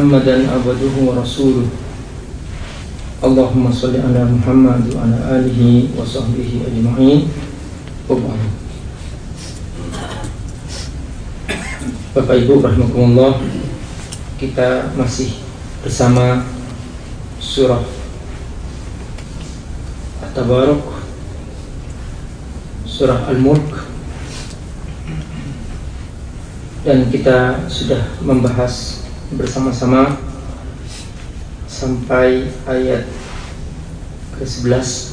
محمدا عبده ورسوله اللهم صل على محمد وعلى آله وصحبه أجمعين وبعد Bapak Ibu rahimakumullah kita masih bersama surah At-Tabaruk surah Al-Mulk dan kita sudah membahas bersama-sama sampai ayat ke-11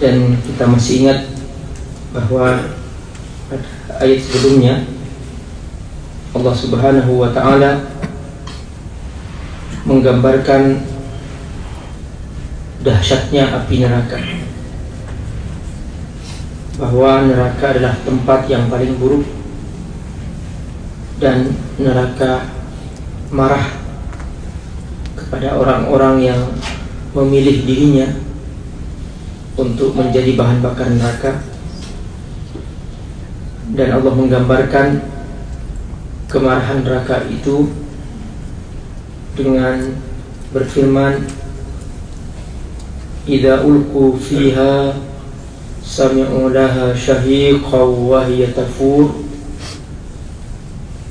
dan kita masih ingat bahwa ayat sebelumnya Allah Subhanahu wa taala menggambarkan dahsyatnya api neraka. Bahwa neraka adalah tempat yang paling buruk dan neraka marah kepada orang-orang yang memilih dirinya untuk menjadi bahan bakar neraka. Dan Allah menggambarkan kemarahan neraka itu dengan berfirman Idza ulqu fiha sami'u laha syahiqan wa hiya tafur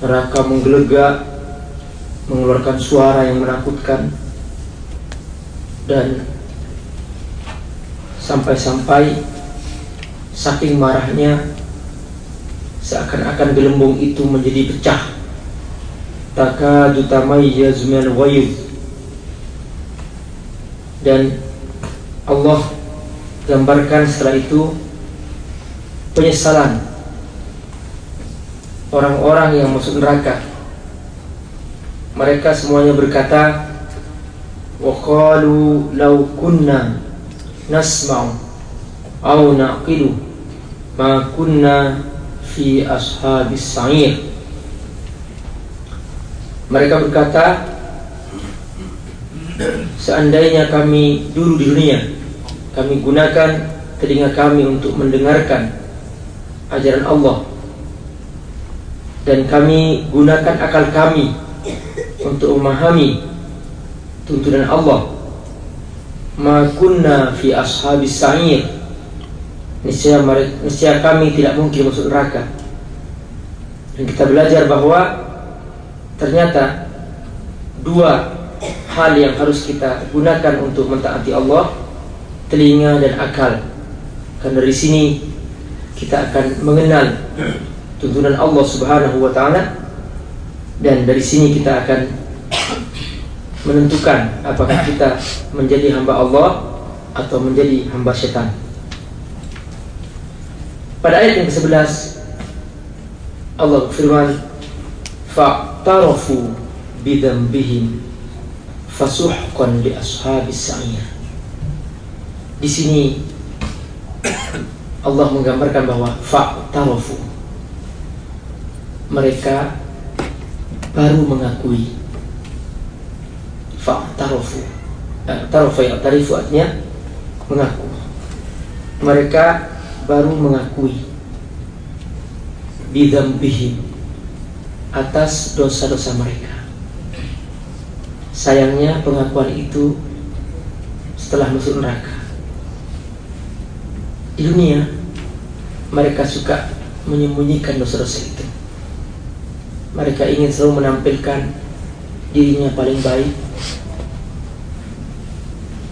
Neraka menggelegak mengeluarkan suara yang menakutkan. Dan sampai-sampai saking marahnya seakan-akan gelembung itu menjadi pecah. Takadu tamayyaz min ghayb dan Allah gambarkan setelah itu penyesalan orang-orang yang masuk neraka. Mereka semuanya berkata wa qalu law kunna nasma'u aw naqilu ma kunna fi ashabis sa'ir. Mereka berkata seandainya kami dulu di dunia kami gunakan telinga kami untuk mendengarkan ajaran Allah dan kami gunakan akal kami untuk memahami tuntunan Allah ma kunna fi ashabis sa'ir niscaya, niscaya kami tidak mungkin masuk neraka. Dan kita belajar bahwa ternyata dua hal yang harus kita gunakan untuk mentaati Allah, telinga dan akal. Karena dari sini kita akan mengenal tuntunan Allah Subhanahu wa taala dan dari sini kita akan menentukan apakah kita menjadi hamba Allah atau menjadi hamba setan. Pada ayat yang ke-11 Allah berfirman fa'tarafu bidambihim fasuhqan li ashabis sa'ir. Di sini Allah menggambarkan bahwa fa'tarafu mereka baru mengakui fa'tarafu eh, tarafu ya tarifu artinya mengaku mereka baru mengakui bidambihim atas dosa-dosa mereka. Sayangnya pengakuan itu setelah masuk neraka. Di dunia mereka suka menyembunyikan dosa-dosa itu. Mereka ingin selalu menampilkan dirinya paling baik.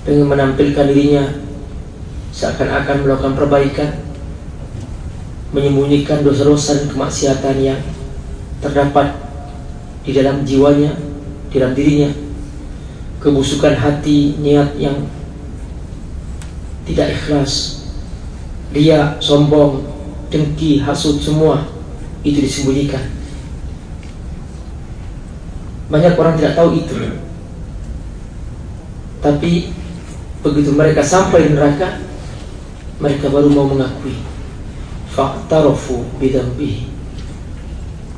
Dengan menampilkan dirinya seakan-akan melakukan perbaikan. Menyembunyikan dosa-dosa dan kemaksiatan yang terdapat di dalam jiwanya, di dalam dirinya. Kebusukan hati, niat yang tidak ikhlas dia sombong, dengki, hasut semua itu disembunyikan banyak orang tidak tahu itu tapi begitu mereka sampai neraka mereka baru mau mengakui fa'tarafu bidambihi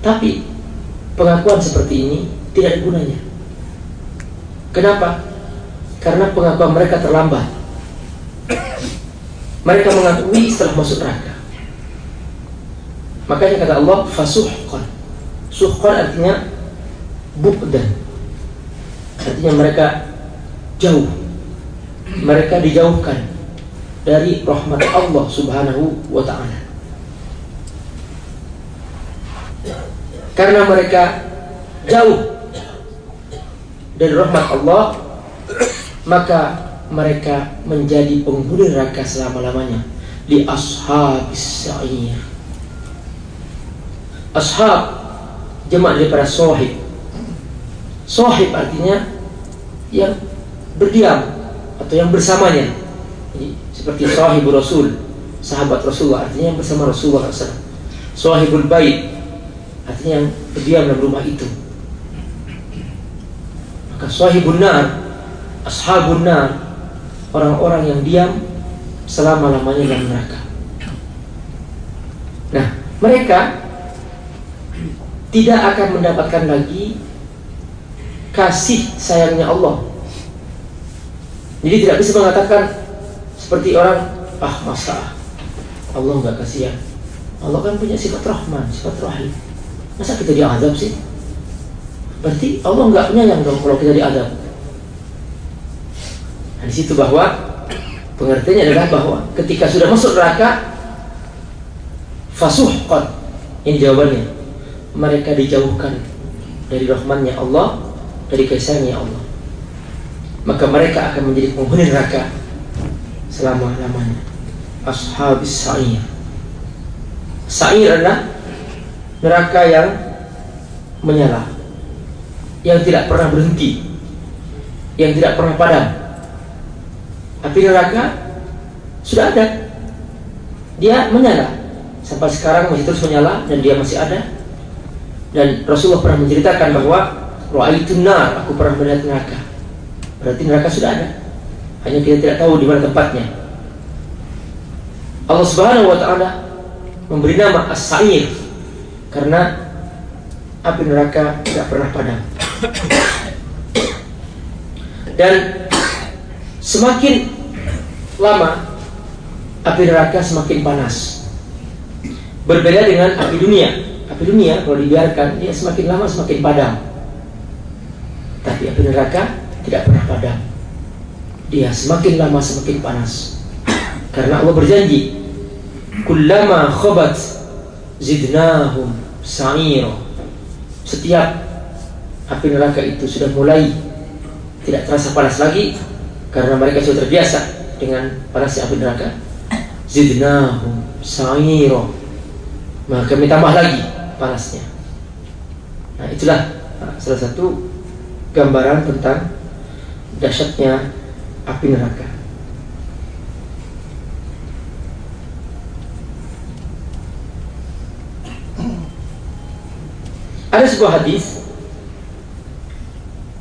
tapi pengakuan seperti ini tidak ada gunanya Kenapa? Karena pengakuan mereka terlambat. Mereka mengakui setelah masuk neraka. Makanya kata Allah fasuhqan. Suhqan artinya bukdan. Artinya mereka jauh. Mereka dijauhkan dari rahmat Allah Subhanahu wa taala. Karena mereka jauh dari rahmat Allah, maka mereka menjadi penghuni neraka selama-lamanya di ashabis sa'ir. Ashab jemaah daripada sahib. Sahib artinya yang berdiam atau yang bersamanya. Seperti sahibul rasul, sahabat Rasulullah artinya yang bersama Rasulullah SAW. Sahibul bait artinya yang berdiam dalam rumah itu. Maka sahibun nar, ashabun nar, orang-orang yang diam selama-lamanya dalam neraka. Nah, mereka tidak akan mendapatkan lagi kasih sayangnya Allah. Jadi tidak bisa mengatakan seperti orang ah masa Allah nggak kasihan. Allah kan punya sifat rahman, sifat rahim. Masa kita diadab sih? Berarti Allah nggak penyayang dong kalau kita diadab. Nah, di situ bahwa pengertiannya adalah bahwa ketika sudah masuk neraka fasuhqan ini jawabannya mereka dijauhkan dari rahmannya Allah dari kasihnya Allah maka mereka akan menjadi penghuni neraka selama-lamanya ashabis sa'ir sa'ir adalah neraka yang menyala yang tidak pernah berhenti yang tidak pernah padam Api neraka sudah ada. Dia menyala. Sampai sekarang masih terus menyala dan dia masih ada. Dan Rasulullah pernah menceritakan bahwa Ra'aitun nar, aku pernah melihat neraka. Berarti neraka sudah ada. Hanya kita tidak tahu di mana tempatnya. Allah Subhanahu wa taala memberi nama As-Sa'ir karena api neraka tidak pernah padam. Dan semakin lama api neraka semakin panas. Berbeda dengan api dunia. Api dunia kalau dibiarkan dia semakin lama semakin padam. Tapi api neraka tidak pernah padam. Dia semakin lama semakin panas. Karena Allah berjanji, "Kullama khabat zidnahum sa'ira." Setiap api neraka itu sudah mulai tidak terasa panas lagi karena mereka sudah terbiasa dengan panasnya api neraka zidnahum sa'ira maka kami tambah lagi panasnya nah itulah salah satu gambaran tentang dahsyatnya api neraka. Ada sebuah hadis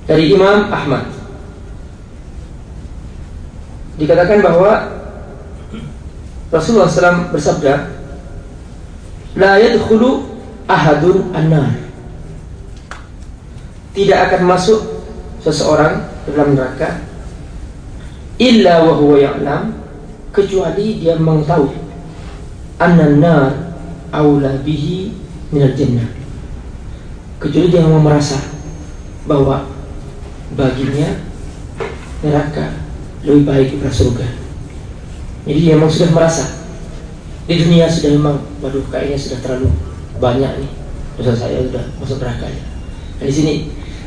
dari Imam Ahmad. Dikatakan bahwa Rasulullah SAW bersabda la yadkhulu ahadun annar tidak akan masuk seseorang dalam neraka illa wa huwa ya'lam kecuali dia mengetahui annan nar aula bihi minal jannah kecuali dia mau merasa bahwa baginya neraka lebih baik daripada surga. Jadi dia memang sudah merasa di dunia sudah memang, waduh kayaknya sudah terlalu banyak nih dosa saya sudah masuk neraka ya. Nah, di sini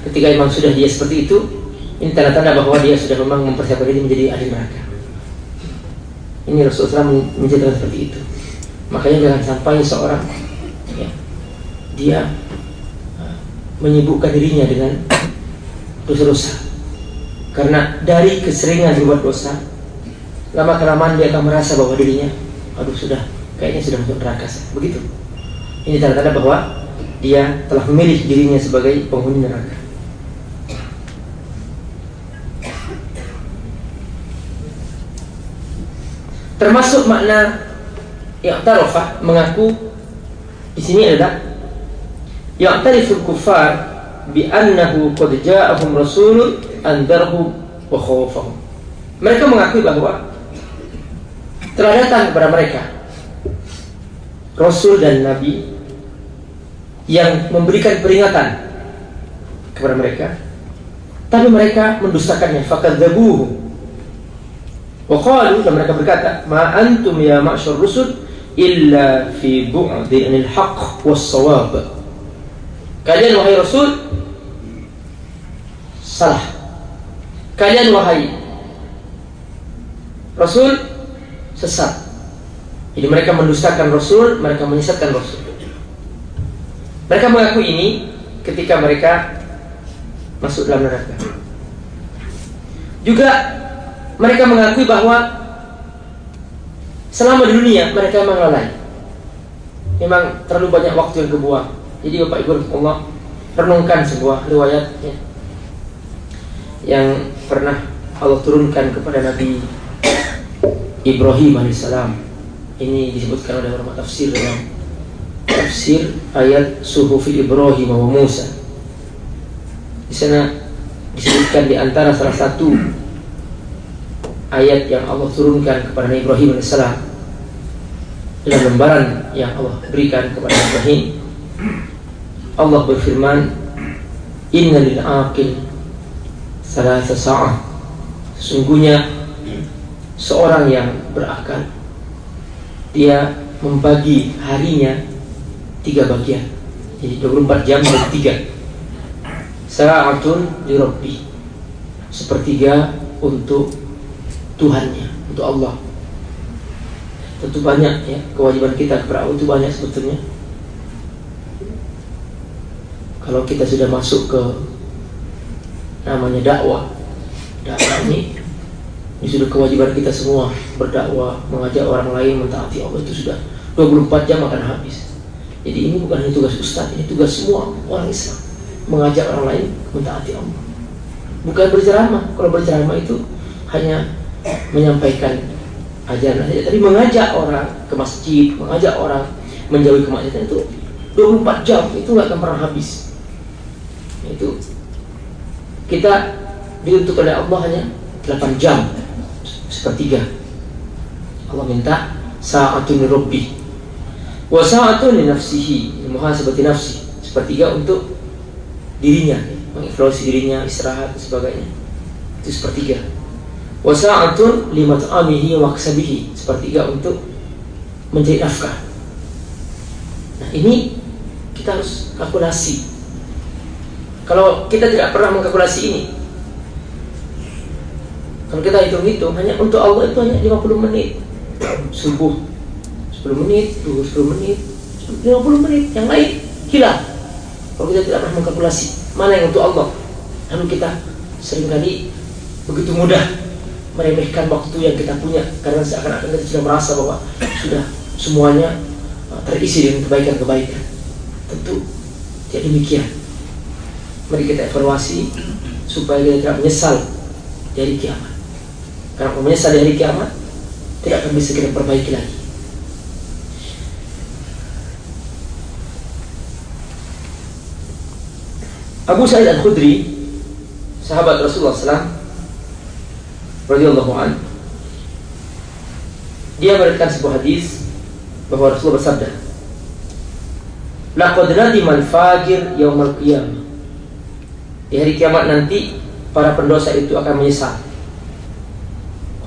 ketika memang sudah dia seperti itu, ini tanda-tanda bahwa dia sudah memang mempersiapkan diri menjadi ahli neraka. Ini Rasulullah SAW menjelaskan seperti itu. Makanya jangan sampai seorang ya, dia uh, menyibukkan dirinya dengan dosa-dosa karena dari keseringan berbuat dosa, lama kelamaan dia akan merasa bahwa dirinya, aduh sudah, kayaknya sudah masuk neraka. Begitu. Ini tanda-tanda bahwa dia telah memilih dirinya sebagai penghuni neraka. Termasuk makna yang tarafah mengaku di sini adalah yang tariful kufar bi annahu qad ja'ahum rasulun andarhum wa khawfahum. Mereka mengakui bahwa telah datang kepada mereka Rasul dan Nabi yang memberikan peringatan kepada mereka tapi mereka mendustakannya fakadzabuhu wa qalu dan mereka berkata ma antum ya ma'syar rusul illa fi bu'din anil haqq was sawab. Kalian wahai rasul salah. Kalian wahai rasul sesat. Jadi mereka mendustakan rasul mereka menyesatkan rasul. Mereka mengaku ini ketika mereka masuk dalam neraka. Juga mereka mengakui bahwa Selama di dunia mereka memang lalai. Memang terlalu banyak waktu yang kebuang. Jadi Bapak Ibu Allah renungkan sebuah riwayat ya, yang pernah Allah turunkan kepada Nabi Ibrahim alaihissalam. Ini disebutkan oleh ulama tafsir dalam tafsir ayat suhufi Ibrahim wa Musa. Di sana disebutkan di antara salah satu ayat yang Allah turunkan kepada Nabi Ibrahim alaihissalam dengan lembaran yang Allah berikan kepada Ibrahim. Allah berfirman Inna lil aqil Salasa sa'ah. Sesungguhnya Seorang yang berakal Dia membagi harinya Tiga bagian. Jadi 24 jam dan tiga. Sa'atun li Rabbi. Sepertiga untuk Tuhannya Untuk Allah. Tentu banyak ya kewajiban kita kepada Allah itu banyak sebetulnya. Kalau kita sudah masuk ke namanya dakwah dakwah ini ini sudah kewajiban kita semua berdakwah mengajak orang lain mentaati Allah itu sudah 24 jam akan habis. Jadi ini bukan hanya tugas ustaz ini tugas semua orang Islam. Mengajak orang lain mentaati Allah. Bukan berceramah. Kalau berceramah itu hanya menyampaikan ajaran saja tapi mengajak orang ke masjid mengajak orang menjauhi kemaksiatan itu 24 jam itu nggak akan pernah habis. Itu kita dituntut oleh Allah hanya 8 jam sepertiga. Allah minta sa'atun rabbi wa sa'atun li nafsihi muhasabati nafsi sepertiga untuk dirinya mengevaluasi dirinya istirahat dan sebagainya. Itu sepertiga wasa'atun limat'amihi wa ksabihi sepertiga untuk mencari nafkah. Nah ini kita harus kalkulasi. Kalau kita tidak pernah mengkalkulasi ini kalau kita hitung-hitung hanya untuk Allah itu hanya 50 menit. Subuh 10 menit, duhur 10 menit 50 menit, yang lain hilang. Kalau kita tidak pernah mengkalkulasi mana yang untuk Allah? Lalu kita sering kali begitu mudah meremehkan waktu yang kita punya karena seakan-akan kita sudah merasa bahwa sudah semuanya uh, terisi dengan kebaikan-kebaikan. Tentu tidak demikian. Mari kita evaluasi supaya kita tidak menyesal dari kiamat. Karena kalau menyesal dari kiamat tidak akan bisa kita perbaiki lagi. Abu Sa'id Al-Khudri sahabat Rasulullah SAW radhiyallahu an dia meriwayatkan sebuah hadis bahwa Rasulullah bersabda laqad nadima al-fajir yaumal qiyamah. Di hari kiamat nanti para pendosa itu akan menyesal.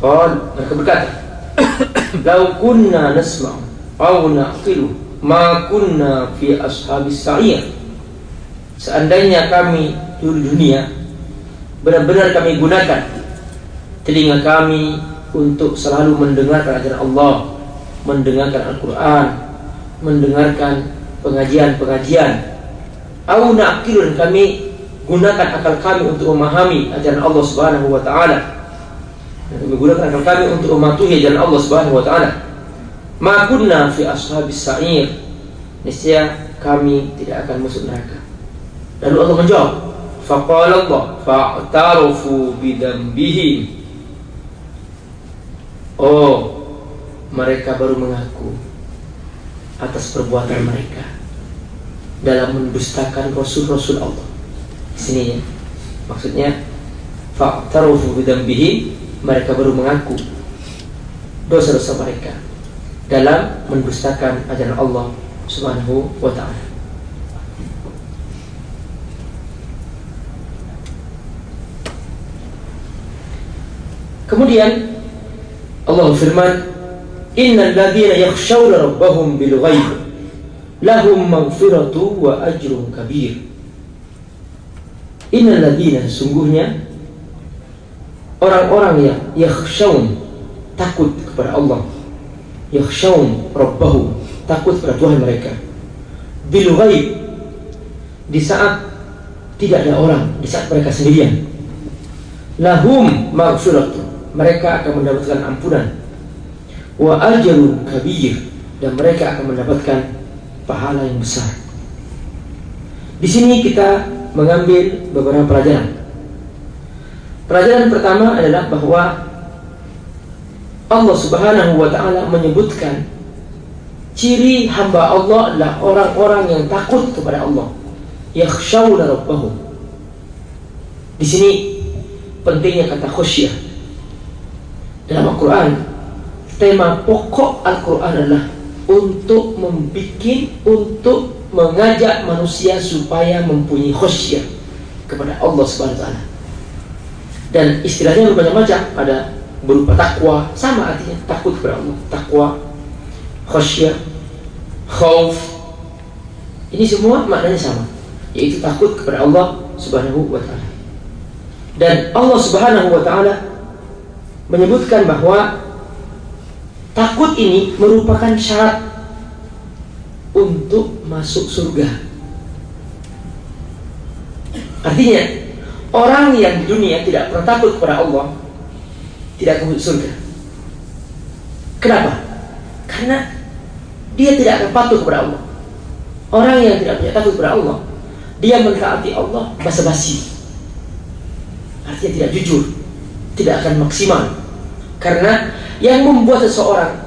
Qal mereka berkata Lau kunna nasma' aw naqilu ma kunna fi ashabis sa'ir. Seandainya kami di dunia benar-benar kami gunakan telinga kami untuk selalu mendengarkan ajaran Allah, mendengarkan Al-Quran, mendengarkan pengajian-pengajian. Au na'qilun kami gunakan akal kami untuk memahami ajaran Allah Subhanahu wa taala. Kami gunakan akal kami untuk mematuhi ajaran Allah Subhanahu wa taala. Ma kunna fi ashabis sa'ir. Niscaya kami tidak akan masuk neraka. Lalu Allah menjawab, faqala Allah fa'tarafu bidambihim Oh, mereka baru mengaku atas perbuatan mereka dalam mendustakan rasul-rasul Allah. Sini ya. Maksudnya bidzambihim mereka baru mengaku dosa-dosa mereka dalam mendustakan ajaran Allah Subhanahu wa taala. Kemudian Allah firman, "Innal ladzina yakhshawna rabbahum bil ghaib lahum maghfiratu wa ajrun kabir." Innal ladzina sungguhnya orang-orang yang yakhshawun takut kepada Allah. Yakhshawun rabbahum takut kepada Tuhan mereka. Bil ghaib di saat tidak ada orang, di saat mereka sendirian. Lahum maghfiratu mereka akan mendapatkan ampunan wa ajrun kabir dan mereka akan mendapatkan pahala yang besar. Di sini kita mengambil beberapa pelajaran. Pelajaran pertama adalah bahwa Allah Subhanahu wa taala menyebutkan ciri hamba Allah adalah orang-orang yang takut kepada Allah. Yakhshawna rabbahum. Di sini pentingnya kata khusyah dalam Al-Quran tema pokok Al-Quran adalah untuk membuat untuk mengajak manusia supaya mempunyai khusyuk kepada Allah Subhanahu. Dan istilahnya bermacam-macam, ada berupa takwa, sama artinya takut kepada Allah, takwa, khusyuk, khauf. Ini semua maknanya sama, yaitu takut kepada Allah Subhanahu wa taala. Dan Allah Subhanahu wa taala menyebutkan bahwa takut ini merupakan syarat untuk masuk surga. Artinya, orang yang di dunia tidak pernah takut kepada Allah tidak akan surga. Kenapa? Karena dia tidak akan patuh kepada Allah. Orang yang tidak punya takut kepada Allah, dia mentaati Allah basa-basi. Artinya tidak jujur, tidak akan maksimal. Karena yang membuat seseorang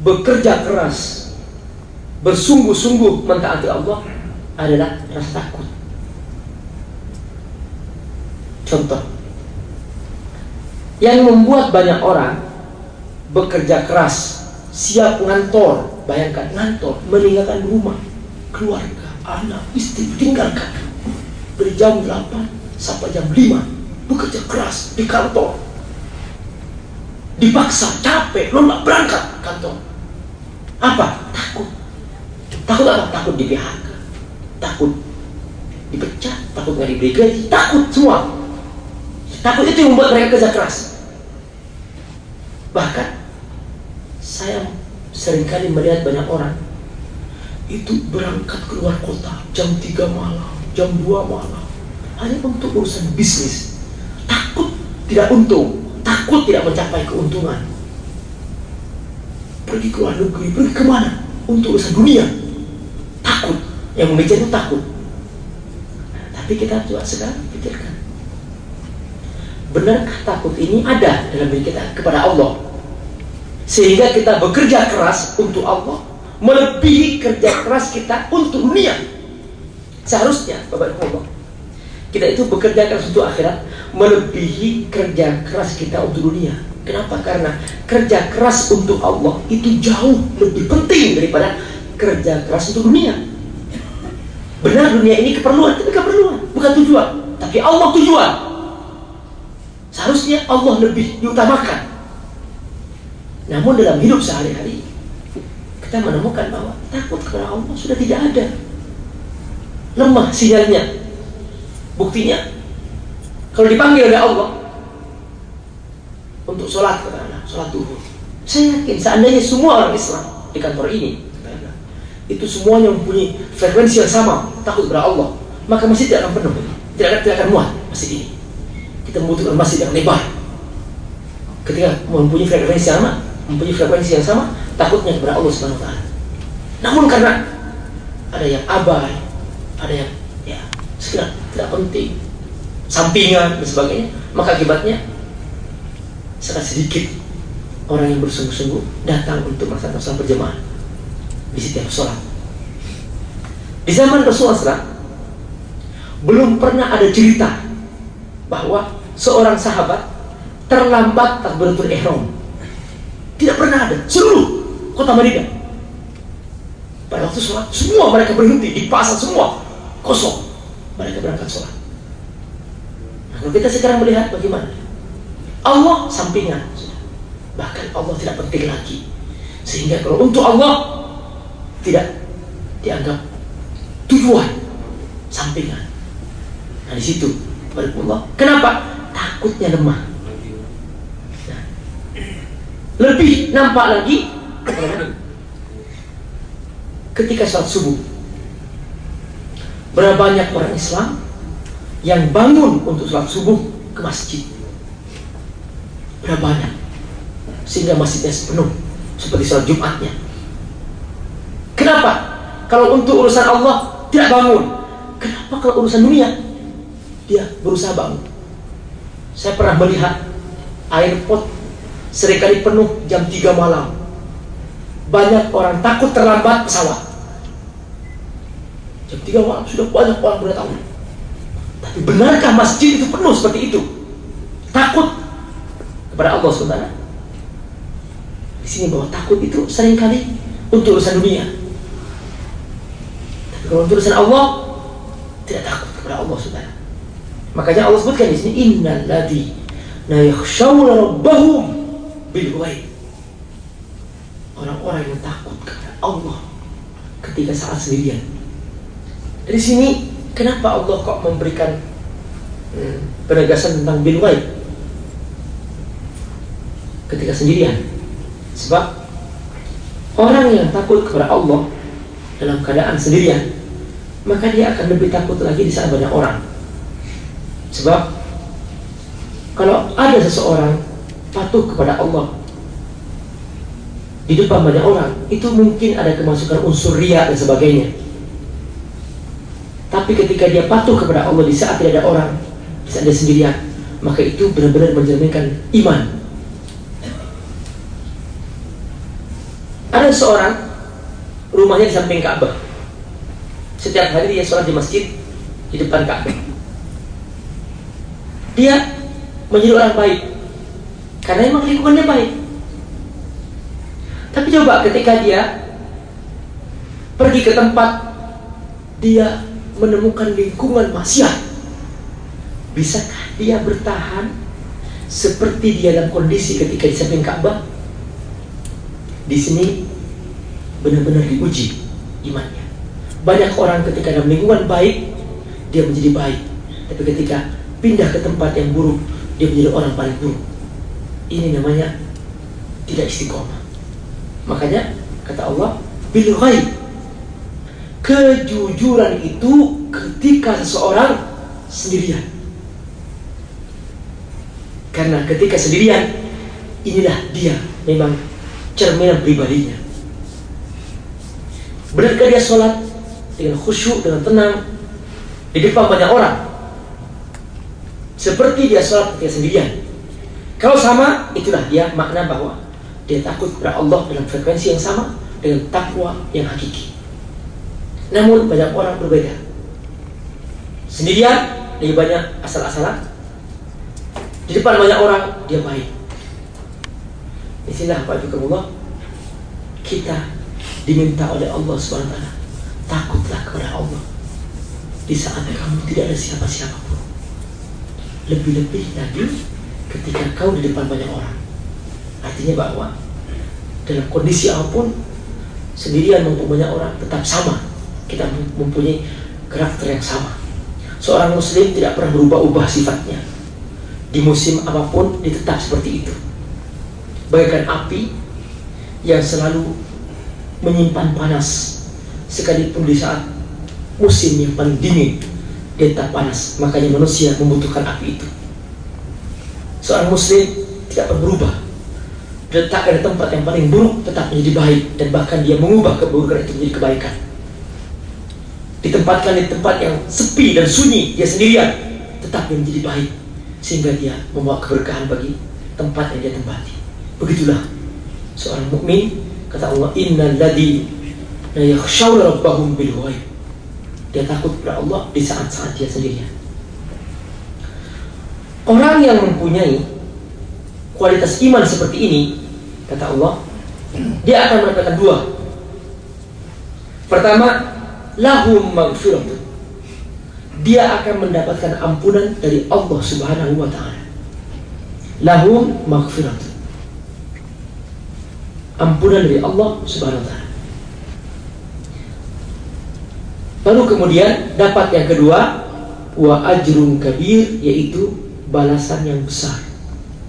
bekerja keras, bersungguh-sungguh mentaati Allah adalah rasa takut. Contoh, yang membuat banyak orang bekerja keras, siap ngantor, bayangkan ngantor, meninggalkan rumah, keluarga, anak, istri, tinggalkan dari jam 8 sampai jam 5 bekerja keras di kantor dipaksa, capek, lelah, berangkat kantor. Apa? Takut. Takut apa? Takut di PHK. Takut dipecat, takut nggak diberi gaji, takut semua. Takut itu yang membuat mereka kerja keras. Bahkan saya sering kali melihat banyak orang itu berangkat keluar kota jam 3 malam, jam 2 malam hanya untuk urusan bisnis. Takut tidak untung takut tidak mencapai keuntungan. Pergi ke luar negeri, pergi ke mana? Untuk urusan dunia. Takut. Yang membicara itu takut. Tapi kita coba sekarang pikirkan. Benarkah takut ini ada dalam diri kita kepada Allah? Sehingga kita bekerja keras untuk Allah melebihi kerja keras kita untuk dunia. Seharusnya, Bapak Ibu Allah, kita itu bekerja keras untuk akhirat melebihi kerja keras kita untuk dunia. Kenapa? Karena kerja keras untuk Allah itu jauh lebih penting daripada kerja keras untuk dunia. Benar dunia ini keperluan, tapi keperluan, bukan tujuan. Tapi Allah tujuan. Seharusnya Allah lebih diutamakan. Namun dalam hidup sehari-hari kita menemukan bahwa takut kepada Allah sudah tidak ada. Lemah sinyalnya, Buktinya, kalau dipanggil oleh Allah untuk sholat kata sholat duhur. Saya yakin seandainya semua orang Islam di kantor ini itu semuanya mempunyai frekuensi yang sama takut kepada Allah maka masjid tidak akan penuh. Tidak akan, tidak akan muat masjid ini. Kita membutuhkan masjid yang lebar. Ketika mempunyai frekuensi yang sama mempunyai frekuensi yang sama takutnya kepada Allah Subhanahu Wa namun karena ada yang abai ada yang ya sekedar tidak penting sampingan dan sebagainya maka akibatnya sangat sedikit orang yang bersungguh-sungguh datang untuk melaksanakan sholat berjamaah di setiap sholat di zaman Rasulullah belum pernah ada cerita bahwa seorang sahabat terlambat takbiratul ihram. Tidak pernah ada seluruh kota Madinah. Pada waktu sholat, semua mereka berhenti di pasar semua kosong. Mereka berangkat sholat. Nah, kalau kita sekarang melihat bagaimana? Allah sampingan. Bahkan Allah tidak penting lagi. Sehingga kalau untuk Allah tidak dianggap tujuan sampingan. Nah di situ Allah. Kenapa? Takutnya lemah. Nah, lebih nampak lagi ketika saat subuh. Berapa banyak orang Islam yang bangun untuk sholat subuh ke masjid? Berapa banyak? Sehingga masjidnya penuh seperti sholat Jumatnya. Kenapa? Kalau untuk urusan Allah tidak bangun. Kenapa kalau urusan dunia dia berusaha bangun? Saya pernah melihat air pot sering kali penuh jam 3 malam. Banyak orang takut terlambat pesawat. Jam 3 malam sudah banyak orang berdatang. Tapi benarkah masjid itu penuh seperti itu? Takut kepada Allah SWT. Di sini bahwa takut itu sering kali untuk urusan dunia. Kalau untuk urusan Allah tidak takut kepada Allah Subhanahu. Makanya Allah sebutkan di sini innal ladzi la yakhshawna rabbahum bil. Orang-orang yang takut kepada Allah ketika saat sendirian. Dari sini kenapa Allah kok memberikan hmm, penegasan tentang ghaib ketika sendirian? Sebab orang yang takut kepada Allah dalam keadaan sendirian maka dia akan lebih takut lagi di saat banyak orang. Sebab kalau ada seseorang patuh kepada Allah di depan banyak orang, itu mungkin ada kemasukan unsur ria dan sebagainya. Tapi ketika dia patuh kepada Allah di saat tidak ada orang, di saat dia sendirian, maka itu benar-benar mencerminkan iman. Ada seorang rumahnya di samping Ka'bah. Setiap hari dia sholat di masjid di depan Ka'bah. Dia menjadi orang baik karena memang lingkungannya baik. Tapi coba ketika dia pergi ke tempat dia menemukan lingkungan maksiat, bisakah dia bertahan seperti dia dalam kondisi ketika di samping Ka'bah? Di sini benar-benar diuji imannya. Banyak orang ketika dalam lingkungan baik dia menjadi baik, tapi ketika pindah ke tempat yang buruk dia menjadi orang paling buruk. Ini namanya tidak istiqomah. Makanya kata Allah, bil ghaib. Kejujuran itu ketika seseorang sendirian. Karena ketika sendirian, inilah dia memang cerminan pribadinya. Benarkah dia sholat? dengan khusyuk, dengan tenang di depan banyak orang. Seperti dia sholat ketika sendirian. Kalau sama, itulah dia makna bahwa dia takut kepada Allah dalam frekuensi yang sama dengan takwa yang hakiki. Namun banyak orang berbeda. Sendirian, lebih banyak asal-asalan. Di depan banyak orang, dia baik. Inilah Pak Allah kita diminta oleh Allah SWT Takutlah kepada Allah Di saat kamu tidak ada siapa-siapa pun Lebih-lebih lagi ketika kau di depan banyak orang Artinya bahwa Dalam kondisi apa pun Sendirian maupun banyak orang tetap sama Kita mempunyai karakter yang sama. Seorang muslim tidak pernah berubah-ubah sifatnya. Di musim apa pun dia tetap seperti itu. Bagaikan api Yang selalu menyimpan panas sekalipun di saat musim yang paling dingin dia tetap panas. Makanya manusia membutuhkan api itu. Seorang muslim tidak pernah berubah. Diletakkan di tempat yang paling buruk tetap menjadi baik dan bahkan dia mengubah keburukan itu menjadi kebaikan ditempatkan di tempat yang sepi dan sunyi dia sendirian tetap menjadi baik sehingga dia membawa keberkahan bagi tempat yang dia tempati begitulah seorang mukmin kata Allah innal ladzi la yakhshawna rabbahum bil. Dia takut kepada Allah di saat-saat dia sendirian. Orang yang mempunyai kualitas iman seperti ini, kata Allah, dia akan mendapatkan dua. Pertama, lahum maghfirah. Dia akan mendapatkan ampunan dari Allah Subhanahu wa taala. Lahum maghfirah. Ampunan dari Allah Subhanahu wa taala. Lalu kemudian dapat yang kedua wa ajrun kabir yaitu balasan yang besar.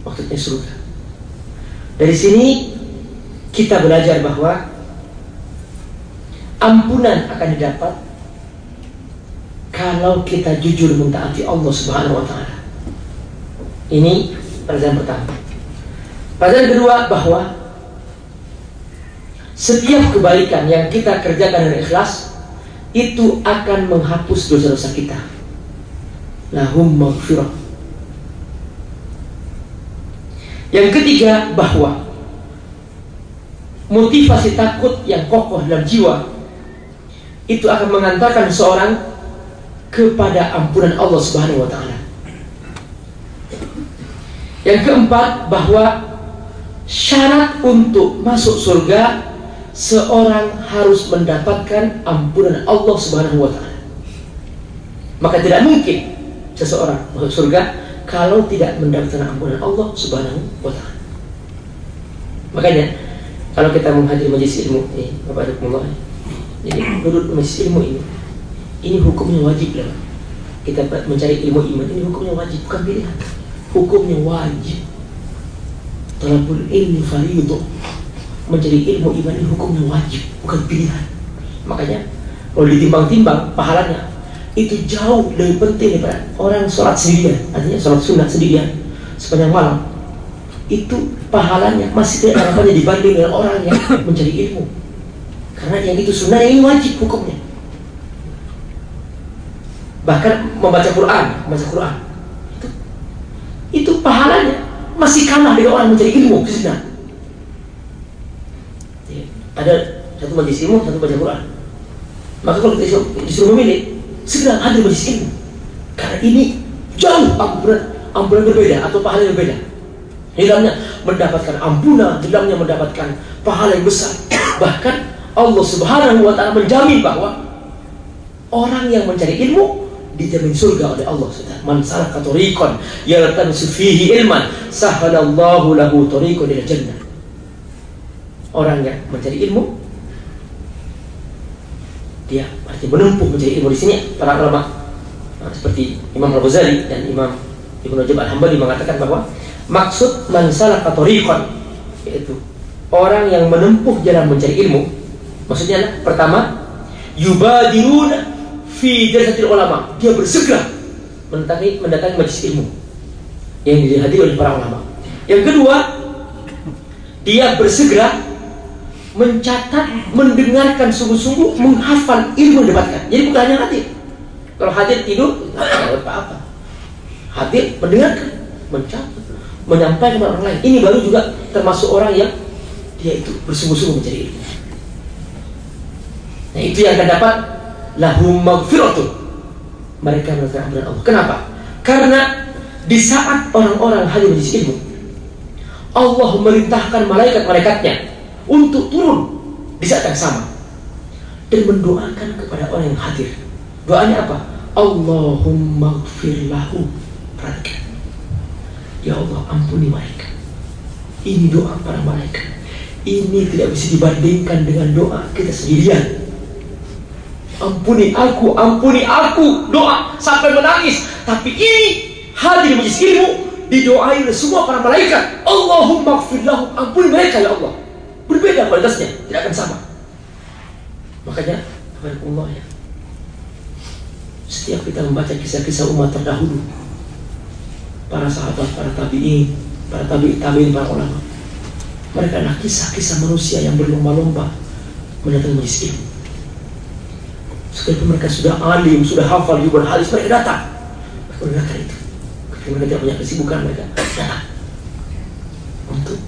Maksudnya surga. Dari sini kita belajar bahwa ampunan akan didapat kalau kita jujur mentaati Allah Subhanahu wa taala. Ini pelajaran pertama. Pelajaran kedua bahwa setiap kebaikan yang kita kerjakan dengan ikhlas itu akan menghapus dosa-dosa kita. Lahum maghfirah yang ketiga bahwa motivasi takut yang kokoh dalam jiwa itu akan mengantarkan seorang kepada ampunan Allah Subhanahu wa taala. Yang keempat bahwa syarat untuk masuk surga seorang harus mendapatkan ampunan Allah Subhanahu wa taala. Maka tidak mungkin seseorang masuk surga kalau tidak mendapatkan ampunan Allah Subhanahu wa taala. Makanya kalau kita menghadiri majelis ilmu ini, Bapak Adukumullah, jadi menurut majelis ilmu ini, ini hukumnya wajib lah. Kita mencari ilmu iman ini hukumnya wajib, bukan pilihan. Hukumnya wajib. Talabul ilmi faridu. Mencari ilmu iman ini hukumnya wajib, bukan pilihan. Makanya kalau ditimbang-timbang pahalanya itu jauh lebih penting daripada orang sholat sendirian artinya sholat sunnah sendirian sepanjang malam itu pahalanya masih tidak apa dibanding dengan orang yang mencari ilmu karena yang itu sunnah yang ini wajib hukumnya bahkan membaca Quran membaca Quran itu, itu pahalanya masih kalah dengan orang mencari ilmu sunnah ya, ada satu majlis ilmu satu baca Quran maka kalau kita disuruh memilih segera hadir majelis ilmu. Karena ini jauh ampunan, ampunan berbeda atau pahala yang berbeda. Di dalamnya mendapatkan ampunan, di dalamnya mendapatkan pahala yang besar. Bahkan Allah Subhanahu wa taala menjamin bahwa orang yang mencari ilmu dijamin surga oleh Allah Subhanahu Man salaka tariqan yaltamisu fihi ilman sahalallahu lahu tariqan ila jannah. Orang yang mencari ilmu dia artinya menempuh menjadi ilmu di sini para ulama nah, seperti Imam Al Ghazali dan Imam Ibnu Rajab Al Hambali mengatakan bahwa maksud mansalah katorikon yaitu orang yang menempuh jalan mencari ilmu maksudnya adalah pertama yubadiruna fi jalsatil ulama dia bersegera mendatangi mendatangi majelis ilmu yang dihadiri oleh para ulama yang kedua dia bersegera mencatat, mendengarkan sungguh-sungguh, menghafal ilmu dapatkan. Jadi bukan hanya hadir. Kalau hadir tidur, tidak apa-apa. Hadir, mendengarkan, mencatat, menyampaikan kepada orang lain. Ini baru juga termasuk orang yang dia itu bersungguh-sungguh mencari ilmu. Nah itu yang akan dapat lahum maghfiratun. Mereka mendapatkan ampunan Allah. Kenapa? Karena di saat orang-orang hadir di ilmu, Allah memerintahkan malaikat-malaikatnya untuk turun di saat yang sama dan mendoakan kepada orang yang hadir. Doanya apa? Allahumma gfir lahu. Perhatikan. Ya Allah ampuni mereka. Ini doa para malaikat. Ini tidak bisa dibandingkan dengan doa kita sendirian. Ampuni aku, ampuni aku. Doa sampai menangis. Tapi ini hadir majlis ilmu didoai oleh semua para malaikat. Allahumma gfir lahu. Ampuni mereka ya Allah. Berbeda kualitasnya, tidak akan sama. Makanya, Allah ya. Setiap kita membaca kisah-kisah umat terdahulu, para sahabat, para tabi'in, para tabi'in, para ulama, mereka adalah kisah-kisah manusia yang berlomba-lomba mendatangi majelis ilmu. Sekalipun mereka sudah alim, sudah hafal juga hadis, mereka datang. Mereka mendengarkan itu. Ketika mereka tidak punya kesibukan, mereka datang untuk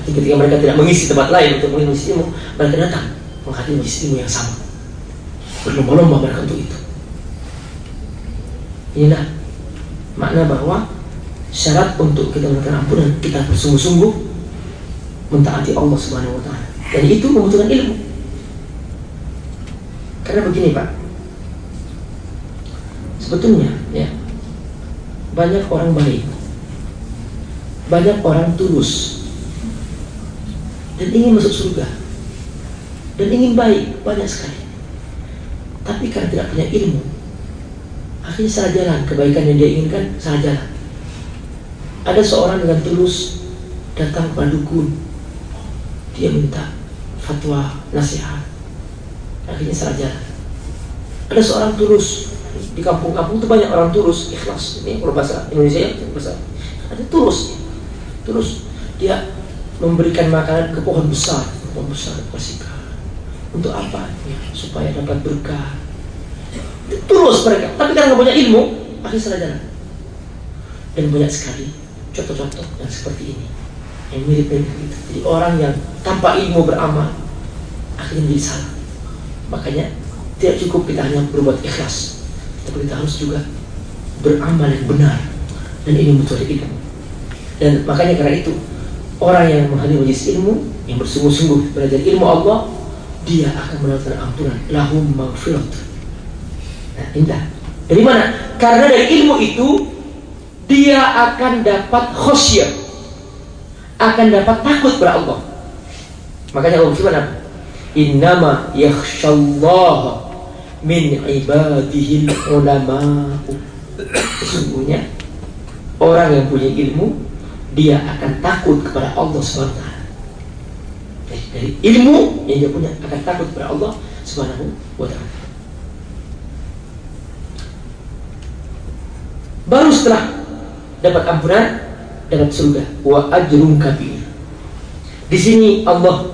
tapi ketika mereka tidak mengisi tempat lain untuk mengisi ilmu, mereka datang menghadiri mengisi ilmu yang sama. Berlomba-lomba mereka untuk itu. Inilah makna bahwa syarat untuk kita mendapatkan ampunan kita bersungguh-sungguh mentaati Allah Subhanahu wa taala. Dan itu membutuhkan ilmu. Karena begini, Pak. Sebetulnya, ya. Banyak orang baik. Banyak orang tulus. Dan ingin masuk surga. Dan ingin baik, banyak sekali. Tapi karena tidak punya ilmu, akhirnya salah jalan. Kebaikan yang dia inginkan salah jalan. Ada seorang dengan tulus datang kepada dukun. Dia minta fatwa, nasihat. Akhirnya salah jalan. Ada seorang tulus di kampung-kampung itu banyak orang tulus, ikhlas. Ini kalau bahasa Indonesia ya, bahasa ada tulus. Tulus dia memberikan makanan ke pohon besar, pohon besar bersihkan. Untuk apa? Ya, supaya dapat berkah. Tulus mereka, tapi karena punya ilmu, akhirnya salah. Dan banyak sekali contoh-contoh yang seperti ini yang mirip-mirip itu. Jadi orang yang tanpa ilmu beramal akhirnya menjadi salah. Makanya tidak cukup kita hanya berbuat ikhlas, tapi kita harus juga beramal yang benar dan ini butuh ilmu. Dan makanya karena itu orang yang menghadiri majelis ilmu yang bersungguh-sungguh belajar ilmu Allah dia akan mendapatkan ampunan lahum maghfirat. Nah, indah. Dari mana? Karena dari ilmu itu dia akan dapat khosyah akan dapat takut kepada Allah makanya Allah apa innama yakhshallah min ibadihi ulama sesungguhnya orang yang punya ilmu dia akan takut kepada Allah SWT dari ilmu yang dia punya akan takut kepada Allah Subhanahu wa taala. Baru setelah dapat ampunan, dapat surga. Wa ajrun kabir. Di sini Allah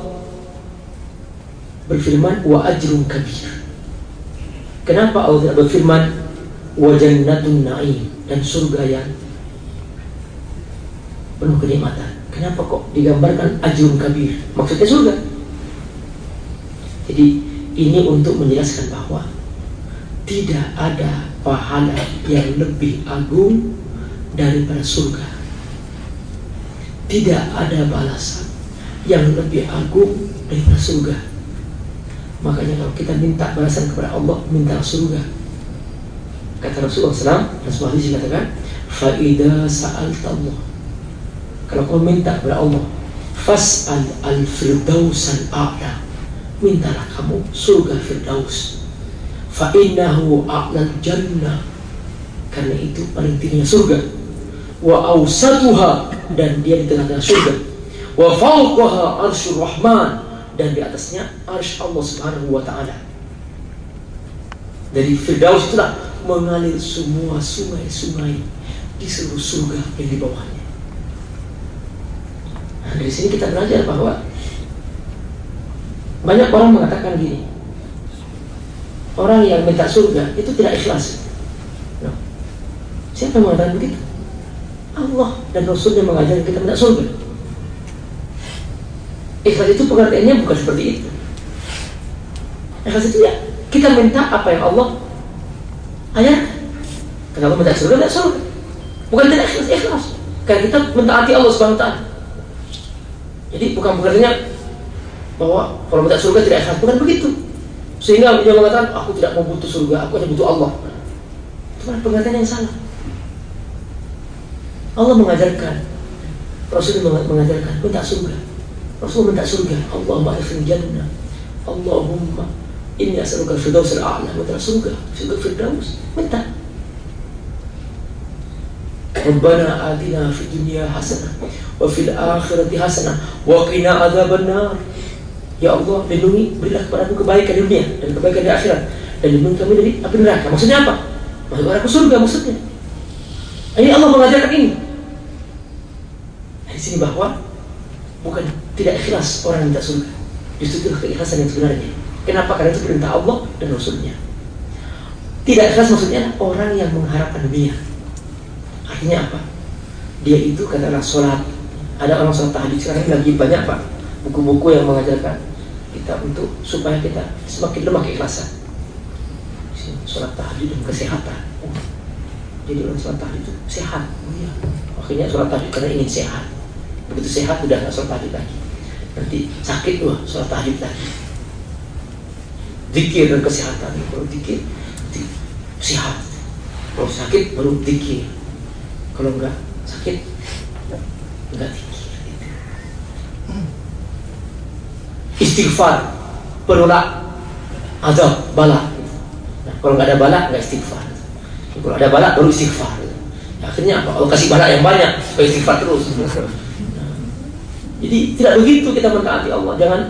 berfirman wa ajrun kabir. Kenapa Allah tidak berfirman wa jannatun na'im dan surga yang penuh kenikmatan? Kenapa kok digambarkan ajrun kabir? Maksudnya surga. Jadi ini untuk menjelaskan bahwa tidak ada pahala yang lebih agung daripada surga. Tidak ada balasan yang lebih agung daripada surga. Makanya kalau kita minta balasan kepada Allah, minta surga. Kata Rasulullah SAW, Rasulullah hadis katakan, "Faida sa'al Allah." Kalau kau minta kepada Allah, fas'al al-firdaus al-a'la. Mintalah kamu surga firdaus. Fa innahu a'lal jannah. Karena itu paling tingginya surga wa awsatuha dan dia di tengah-tengah surga wa fawqaha arsyur rahman dan di atasnya arsy Allah Subhanahu wa taala dari firdaus itulah mengalir semua sungai-sungai di seluruh surga yang di bawahnya nah, dari sini kita belajar bahwa banyak orang mengatakan gini orang yang minta surga itu tidak ikhlas no. siapa yang mengatakan begitu Allah dan Rasulnya mengajar kita minta surga. Ikhlas itu pengertiannya bukan seperti itu. Ikhlas itu ya kita minta apa yang Allah ajarkan. Kenapa minta surga? Minta surga. Bukan tidak ikhlas, ikhlas. Karena kita mentaati Allah Subhanahu Taala. Jadi bukan pengertiannya bahwa kalau minta surga tidak ikhlas, bukan begitu. Sehingga dia mengatakan aku tidak mau butuh surga, aku hanya butuh Allah. Itu pengertian yang salah. Allah mengajarkan Rasul mengajarkan minta surga Rasul minta surga. Allahumma akhir jannah. Allahumma ini as'aluka firdaus al-a'la. Minta surga. Surga firdaus minta. Rabbana atina fi dunia hasanah wa fil akhirati hasanah wa qina adzaban nar Ya Allah lindungi berilah kepadaku kebaikan di dunia dan kebaikan di akhirat. Dan lindungi kami dari api neraka. Maksudnya apa? Maksudnya aku surga maksudnya. Ini Allah mengajarkan ini. Di sini bahwa bukan tidak ikhlas orang yang minta surga. Justru itu keikhlasan yang sebenarnya. Kenapa? Karena itu perintah Allah dan Rasulnya. Tidak ikhlas maksudnya orang yang mengharapkan dunia. Artinya apa? Dia itu katakanlah sholat. Ada orang sholat tahajud sekarang lagi banyak pak buku-buku yang mengajarkan kita untuk supaya kita semakin lemah keikhlasan. Sholat tahajud dan kesehatan. Oh, jadi orang sholat tahajud itu sehat. Oh iya akhirnya sholat tahajud karena ingin sehat begitu sehat udah nggak sholat tahajud lagi. Nanti sakit wah sholat tahajud lagi. Zikir dan kesehatan. Kalau nanti sehat. Kalau sakit baru zikir kalau enggak sakit enggak zikir istighfar penolak azab bala. Nah, kalau nggak ada bala nggak istighfar. Kalau ada bala baru istighfar. Akhirnya apa? Allah kasih balak yang banyak istighfar terus. Jadi tidak begitu kita mentaati Allah. Jangan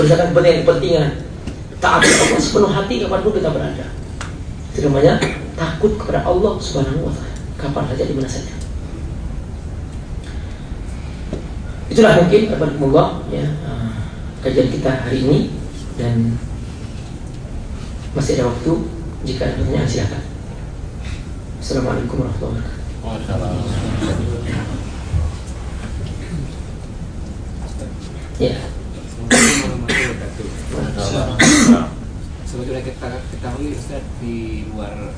berdasarkan kepentingan-kepentingan. Taati Allah sepenuh hati kapan pun kita berada. Itu namanya takut kepada Allah Subhanahu wa taala. Kapan saja di mana saja. Itulah mungkin Allah ya uh, kajian kita hari ini dan masih ada waktu jika ada pertanyaan silakan. Assalamualaikum warahmatullahi wabarakatuh. Ya. Sebetulnya kita ketahui Ustaz di luar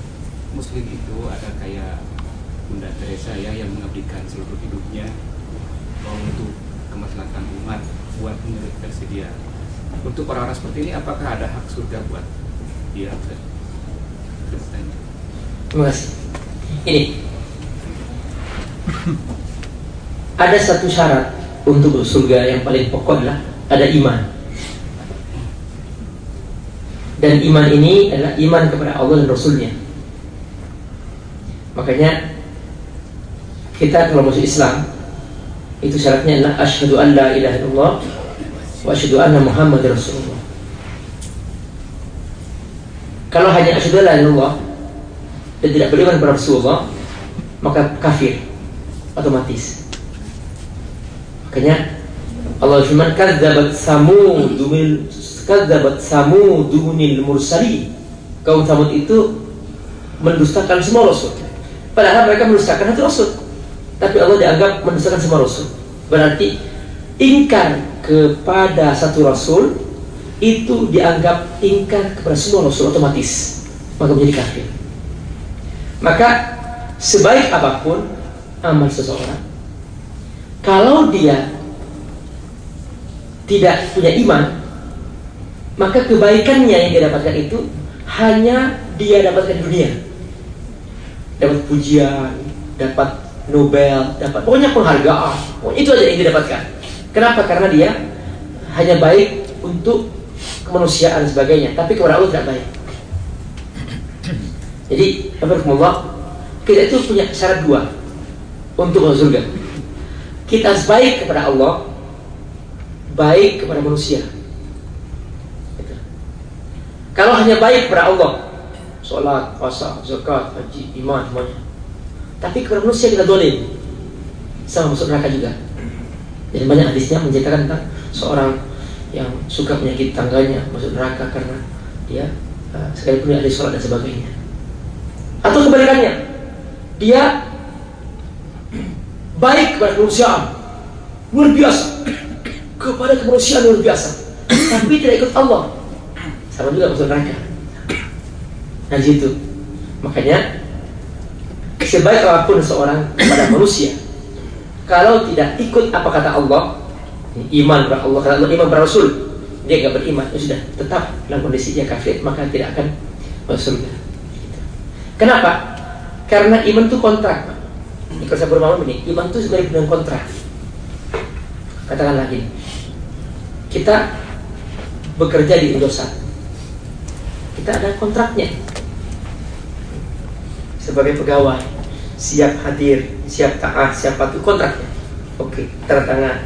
Muslim itu ada kayak Bunda Teresa ya yang mengabdikan seluruh hidupnya untuk kemaslahatan umat buat menurut tersedia. Untuk orang-orang seperti ini apakah ada hak surga buat dia? Terima kasih. Ini ada satu syarat untuk surga yang paling pokok adalah ada iman. Dan iman ini adalah iman kepada Allah dan Rasulnya. Makanya kita kalau masuk Islam itu syaratnya adalah asyhadu an la ilaha illallah wa asyhadu anna Muhammad Rasulullah. Kalau hanya asyhadu an la dan tidak beriman kepada Rasulullah maka kafir otomatis. Makanya Allah firman kadzabat samud min kadzabat samud minal mursali. Kaum Samud itu mendustakan semua rasul. Padahal mereka mendustakan satu rasul. Tapi Allah dianggap mendustakan semua rasul. Berarti ingkar kepada satu rasul itu dianggap ingkar kepada semua rasul otomatis maka menjadi kafir. Maka sebaik apa pun amal seseorang kalau dia tidak punya iman maka kebaikannya yang dia dapatkan itu hanya dia dapatkan dunia. Dapat pujian dapat Nobel dapat pokoknya penghargaan. Pokoknya itu aja yang dia dapatkan. Kenapa? Karena dia hanya baik untuk kemanusiaan dan sebagainya tapi kepada Allah tidak baik. Jadi Allah kita itu punya syarat dua untuk masuk surga. Kita harus baik kepada Allah, baik kepada manusia. Gitu. Kalau hanya baik kepada Allah, sholat, puasa, zakat, haji, iman, semuanya. Tapi kepada manusia kita dolim, sama masuk neraka juga. Jadi banyak hadisnya menceritakan tentang seorang yang suka penyakit tangganya masuk neraka karena dia uh, sekalipun ada sholat dan sebagainya. Atau kebalikannya, dia baik kepada kemanusiaan. Luar biasa. Kepada kemanusiaan luar biasa. Tapi tidak ikut Allah. Sama juga masuk neraka. Nah situ. Makanya sebaik apa pun seorang kepada manusia kalau tidak ikut apa kata Allah iman kepada Allah kata Allah iman kepada Rasul dia nggak beriman ya sudah tetap dalam kondisi dia kafir maka tidak akan masuk kenapa? Karena iman itu kontrak kalau saya bermalam ini, iman itu sebenarnya dengan kontrak. Katakan lagi, kita bekerja di Indosat. Kita ada kontraknya. Sebagai pegawai, siap hadir, siap taat, siap patuh kontraknya. Oke, tanda tangan.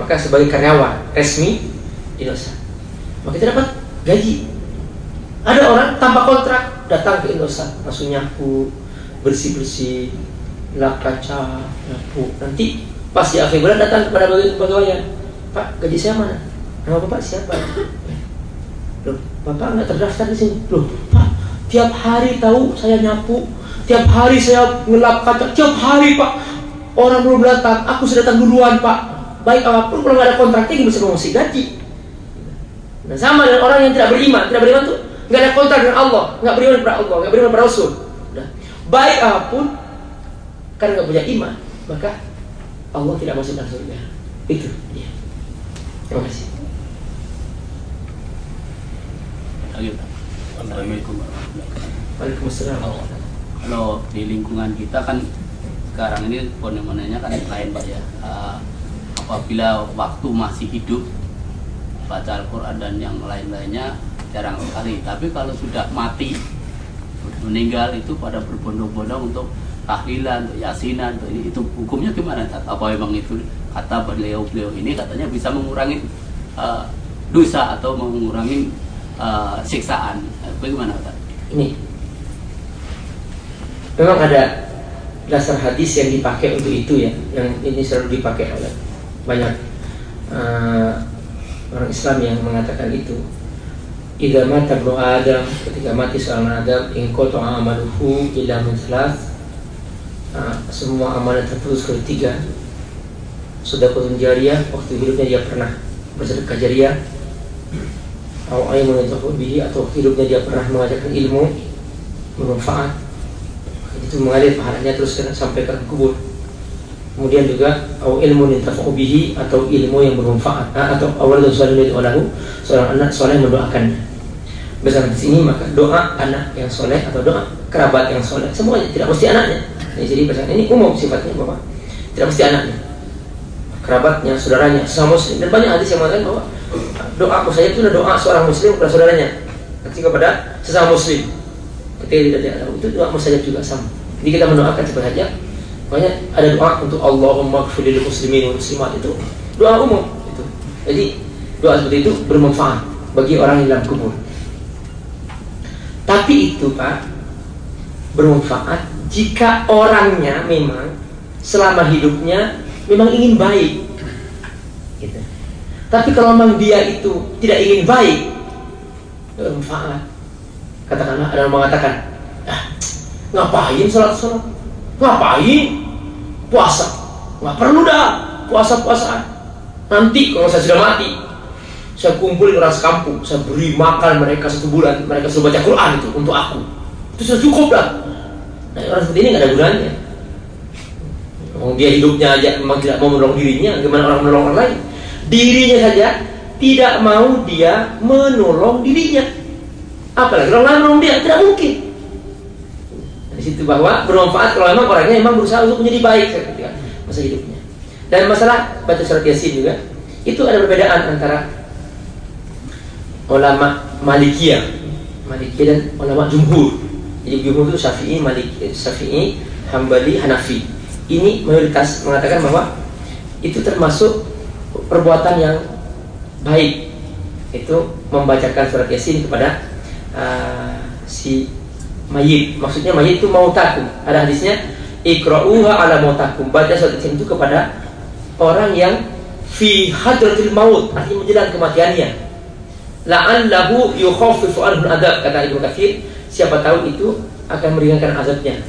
Maka sebagai karyawan resmi Indosat, maka kita dapat gaji. Ada orang tanpa kontrak datang ke Indosat, langsung nyapu, bersih-bersih, kaca, lampu. Nanti pas di akhir bulan datang kepada pegawai Pak, gaji saya mana? Nama Bapak siapa? Loh, Bapak nggak terdaftar di sini. Loh, Pak, tiap hari tahu saya nyapu, tiap hari saya ngelap kaca, tiap hari Pak. Orang belum datang, aku sudah datang duluan Pak. Baik apa pun kalau nggak ada kontraknya gimana bisa mengusir gaji? Nah, sama dengan orang yang tidak beriman, tidak beriman tuh nggak ada kontrak dengan Allah, nggak beriman kepada Allah, nggak beriman kepada Rasul. Nah, baik apa pun karena nggak punya iman maka Allah tidak masukkan surga. Itu dia. Terima kasih. Assalamualaikum. Waalaikumsalam. Kalau di lingkungan kita kan sekarang ini fenomena kan lain pak ya. Uh, apabila waktu masih hidup baca Al-Quran dan yang lain-lainnya jarang sekali. Tapi kalau sudah mati, meninggal itu pada berbondong-bondong untuk tahlilan, untuk yasinan, untuk ini, itu hukumnya gimana? Apa memang itu kata beliau-beliau ini katanya bisa mengurangi uh, dosa atau mengurangi uh, siksaan? Bagaimana Tat? Ini memang ada dasar hadis yang dipakai untuk itu ya, yang ini selalu dipakai oleh banyak uh, orang Islam yang mengatakan itu. Idza mata Adam, ketika mati seorang Adam, in qata amaluhu illa min Uh, semua amalan terputus ke tiga. Sedekah jariyah, waktu hidupnya dia pernah bersedekah jariyah. Atau ilmu bihi atau hidupnya dia pernah mengajarkan ilmu bermanfaat. Itu mengalir pahalanya terus sampai ke kubur kemudian juga atau ilmu bihi atau ilmu yang bermanfaat ah, atau awal dan soleh olahu seorang anak soleh mendoakannya besar di sini maka doa anak yang soleh atau doa kerabat yang soleh semuanya tidak mesti anaknya ini jadi besar ini umum sifatnya bapak. Tidak mesti anaknya. Kerabatnya saudaranya sesama muslim. Dan banyak hadis yang mengatakan bahwa doa aku saya itu adalah doa seorang muslim kepada saudaranya. Ketika kepada sesama muslim. Ketika tidak ada itu doa mustajab juga sama. Jadi kita mendoakan sebagai Makanya ada doa untuk Allahumma kfirlil muslimin muslimat. Itu doa umum. Itu. Jadi doa seperti itu bermanfaat bagi orang yang dalam kubur. Tapi itu Pak bermanfaat jika orangnya memang selama hidupnya memang ingin baik. Gitu. Tapi kalau memang dia itu tidak ingin baik, bermanfaat. Katakanlah ada yang mengatakan, ah, ngapain sholat sholat? Ngapain puasa nggak perlu dah puasa puasaan nanti kalau saya sudah mati saya kumpulin orang sekampung saya beri makan mereka satu bulan mereka sudah baca Quran itu untuk aku itu sudah cukup dah nah orang seperti ini nggak ada gunanya Oh, dia hidupnya aja memang tidak mau menolong dirinya gimana orang menolong orang lain dirinya saja tidak mau dia menolong dirinya apalagi orang lain menolong dia tidak mungkin di situ bahwa bermanfaat kalau memang orangnya memang berusaha untuk menjadi baik masa hidupnya. Dan masalah baca surat Yasin juga itu ada perbedaan antara ulama Malikiyah, Malikiyah dan ulama Jumhur. Jadi Jumhur itu Syafi'i, Maliki, Syafi'i, Hambali, Hanafi. Ini mayoritas mengatakan bahwa itu termasuk perbuatan yang baik. Itu membacakan surat Yasin kepada uh, si mayit. Maksudnya mayit itu mautakum. Ada hadisnya ikra'uha ala mautakum. Baca surat itu kepada orang yang fi hadratil maut, artinya menjelang kematiannya. La'allahu yukhaffifu anhu adab kata Ibnu Katsir, siapa tahu itu akan meringankan azabnya.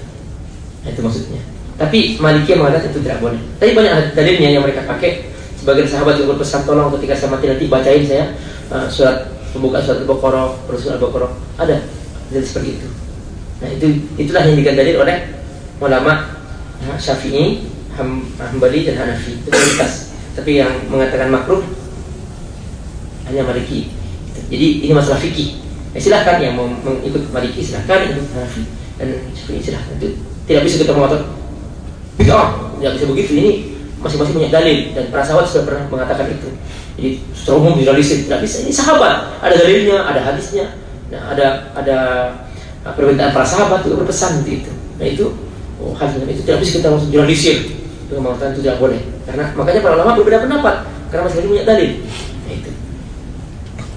Nah, itu maksudnya. Tapi Malikiyah mengatakan itu tidak boleh. Tapi banyak dalilnya yang mereka pakai. Sebagian sahabat juga berpesan tolong ketika saya mati nanti bacain saya uh, surat pembuka surat Al-Baqarah, surat Al-Baqarah. Ada jadi seperti itu. Nah itu itulah yang digandarin oleh ulama Syafi'i, Hambali dan Hanafi itu. Tapi yang mengatakan makruh hanya Maliki. Jadi ini masalah fikih. Ya, silahkan yang mau mengikut Maliki silahkan ikut Hanafi dan Syafi'i silahkan. Itu tidak bisa kita mengatakan bid'ah, tidak bisa begitu. Ini masing-masing punya dalil dan para sahabat sudah pernah mengatakan itu. Jadi secara umum generalisir tidak bisa. Ini sahabat, ada dalilnya, ada hadisnya, nah, ada ada nah, permintaan para sahabat itu berpesan itu. Nah itu oh, hal itu tidak bisa kita langsung generalisir dengan mengatakan itu tidak boleh. Karena makanya para ulama berbeda pendapat karena masing-masing punya dalil. Nah itu.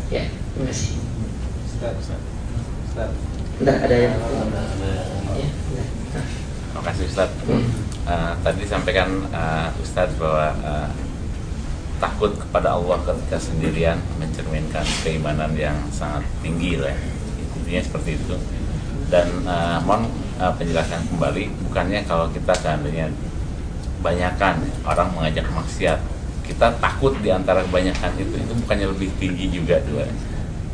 Ya, terima kasih. Ustaz, Ustaz. Ustaz. Bentar, ada yang Ya, Terima kasih Ustaz. Hmm. Uh, tadi sampaikan uh, Ustadz bahwa uh, takut kepada Allah ketika sendirian mencerminkan keimanan yang sangat tinggi lah. ya. Intinya seperti itu dan uh, mohon uh, penjelasan kembali bukannya kalau kita seandainya banyakkan orang mengajak maksiat kita takut di antara kebanyakan itu itu bukannya lebih tinggi juga juga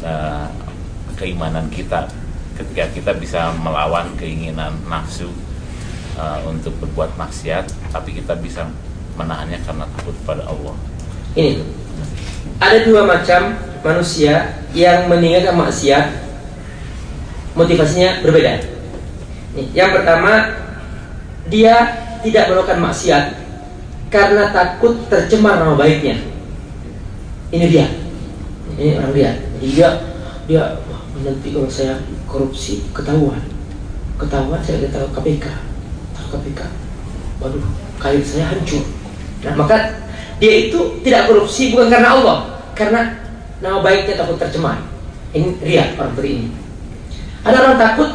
uh, keimanan kita ketika kita bisa melawan keinginan nafsu uh, untuk berbuat maksiat, tapi kita bisa menahannya karena takut pada Allah. Ini ada dua macam manusia yang meninggalkan maksiat motivasinya berbeda. Yang pertama dia tidak melakukan maksiat karena takut tercemar nama baiknya. Ini dia. Ini orang dia. Jadi dia dia wah, nanti kalau saya korupsi ketahuan. Ketahuan saya tahu KPK. Tahu KPK. Waduh, karir saya hancur. Nah, maka dia itu tidak korupsi bukan karena Allah, karena nama baiknya takut tercemar. Ini ria orang seperti ini. Ada orang takut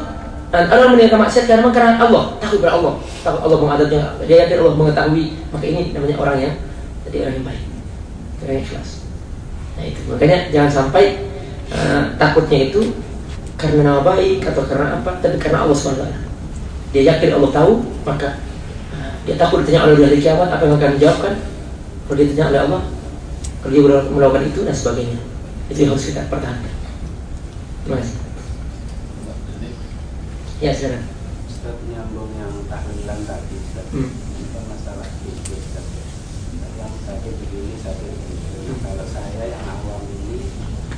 dan ada orang meninggalkan maksiat karena karena Allah, takut kepada Allah, takut Allah mengadabnya. Dia yakin Allah mengetahui. Maka ini namanya orang yang jadi orang yang baik, orang yang ikhlas. Nah itu makanya jangan sampai uh, takutnya itu karena nama baik atau karena apa, tapi karena Allah swt. Dia yakin Allah tahu, maka uh, dia takut ditanya oleh hari kiamat apa yang akan dijawabkan. Kalau dia ditanya oleh Allah, kalau dia melakukan itu dan sebagainya, itu yang harus kita pertahankan. Terima kasih. Ya silakan. Ustaz nyambung yang tahlilan tadi Ustaz. Hmm. Itu masalah itu Ustaz. Yang tadi begini, satu begini. Kalau saya yang awam ini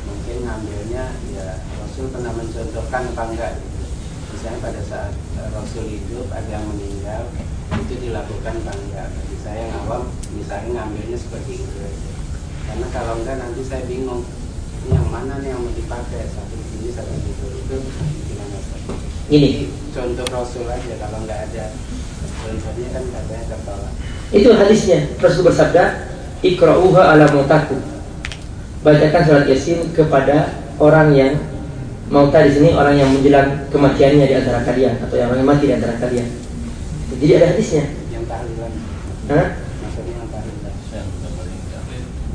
mungkin ngambilnya ya Rasul pernah mencontohkan apa enggak gitu. Misalnya pada saat eh, Rasul hidup ada yang meninggal itu dilakukan apa enggak. Bagi saya yang awam misalnya ngambilnya seperti itu. Karena kalau enggak nanti saya bingung ini yang mana nih yang mau dipakai satu ini satu itu itu gimana? Gini, contoh Rasul aja kalau nggak ada contohnya kan katanya tertolak itu hadisnya. Rasul bersabda, "Iqra'uha ala mautaku." Bacakan surat Yasin kepada orang yang mauta di sini orang yang menjelang kematiannya di antara kalian atau yang orang yang mati di antara kalian. Jadi ada hadisnya. yang tahlilan Hah? maksudnya yang tahlilan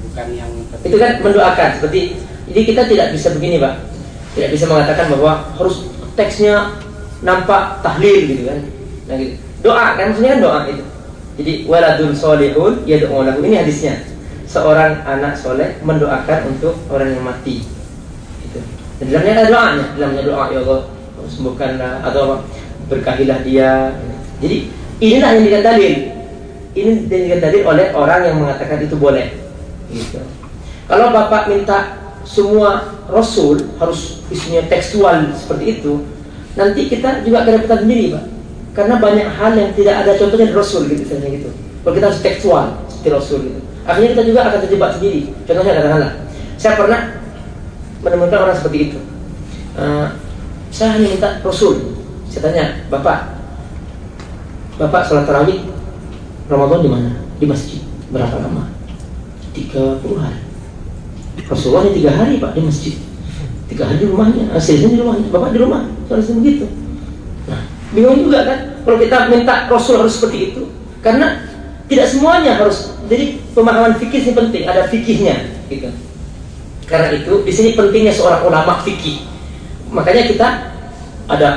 bukan yang Itu kan mendoakan seperti jadi kita tidak bisa begini, Pak. Tidak bisa mengatakan bahwa harus teksnya nampak tahlil gitu kan. Nah, gitu. Doa kan maksudnya kan doa itu. Jadi waladun solihun ya doa lahu ini hadisnya. Seorang anak soleh mendoakan untuk orang yang mati. Gitu. Dan dalamnya ada doanya, dalamnya doa ya Allah sembuhkanlah atau apa, berkahilah dia. Jadi inilah yang dikatakan dalil. Ini dikatakan dalil oleh orang yang mengatakan itu boleh. Gitu. Kalau bapak minta semua rasul harus isinya tekstual seperti itu, nanti kita juga dapat sendiri, Pak. Karena banyak hal yang tidak ada contohnya di rasul gitu misalnya gitu. Kalau kita harus tekstual seperti rasul gitu. Akhirnya kita juga akan terjebak sendiri. Contohnya katakanlah, saya pernah menemukan orang seperti itu. Uh, saya hanya minta rasul. Saya tanya, Bapak, Bapak sholat tarawih Ramadan di mana? Di masjid. Berapa lama? 30 hari. Rasulullah tiga hari pak di masjid tiga hari di rumahnya aslinya di rumahnya bapak di rumah harusnya begitu nah bingung juga kan kalau kita minta Rasul harus seperti itu karena tidak semuanya harus jadi pemahaman fikih ini penting ada fikihnya gitu karena itu di sini pentingnya seorang ulama fikih makanya kita ada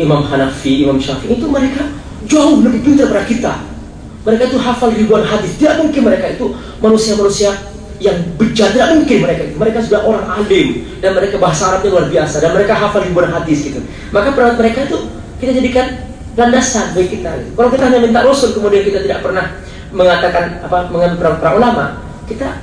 Imam Hanafi Imam Syafi'i itu mereka jauh lebih pintar daripada kita mereka itu hafal ribuan hadis tidak mungkin mereka itu manusia-manusia yang bejat tidak mungkin mereka itu. Mereka sudah orang alim dan mereka bahasa Arabnya luar biasa dan mereka hafal ribuan hadis gitu. Maka peran mereka itu kita jadikan landasan bagi kita. Kalau kita hanya minta Rasul kemudian kita tidak pernah mengatakan apa mengambil peran para ulama, kita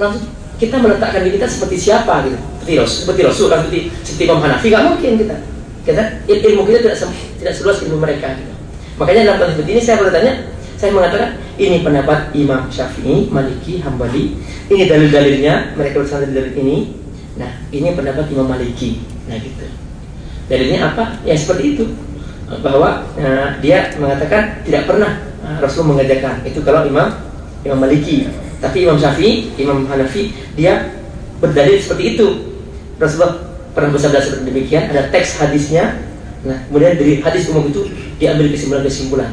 langsung kita meletakkan diri kita seperti siapa gitu. Seperti Rasul, seperti Rasul, kan seperti seperti Imam Hanafi nggak mungkin kita. Kita ilmu kita tidak tidak seluas ilmu mereka gitu. Makanya dalam konteks seperti ini saya bertanya, saya mengatakan ini pendapat Imam Syafi'i, Maliki, Hambali. Ini dalil-dalilnya, mereka bersama dalil ini. Nah, ini pendapat Imam Maliki. Nah, gitu. Dalilnya apa? Ya seperti itu. Bahwa uh, dia mengatakan tidak pernah Rasul mengajarkan. Itu kalau Imam Imam Maliki. Tapi Imam Syafi'i, Imam Hanafi, dia berdalil seperti itu. Rasulullah pernah bersabda seperti demikian. Ada teks hadisnya. Nah, kemudian dari hadis umum itu diambil kesimpulan-kesimpulan.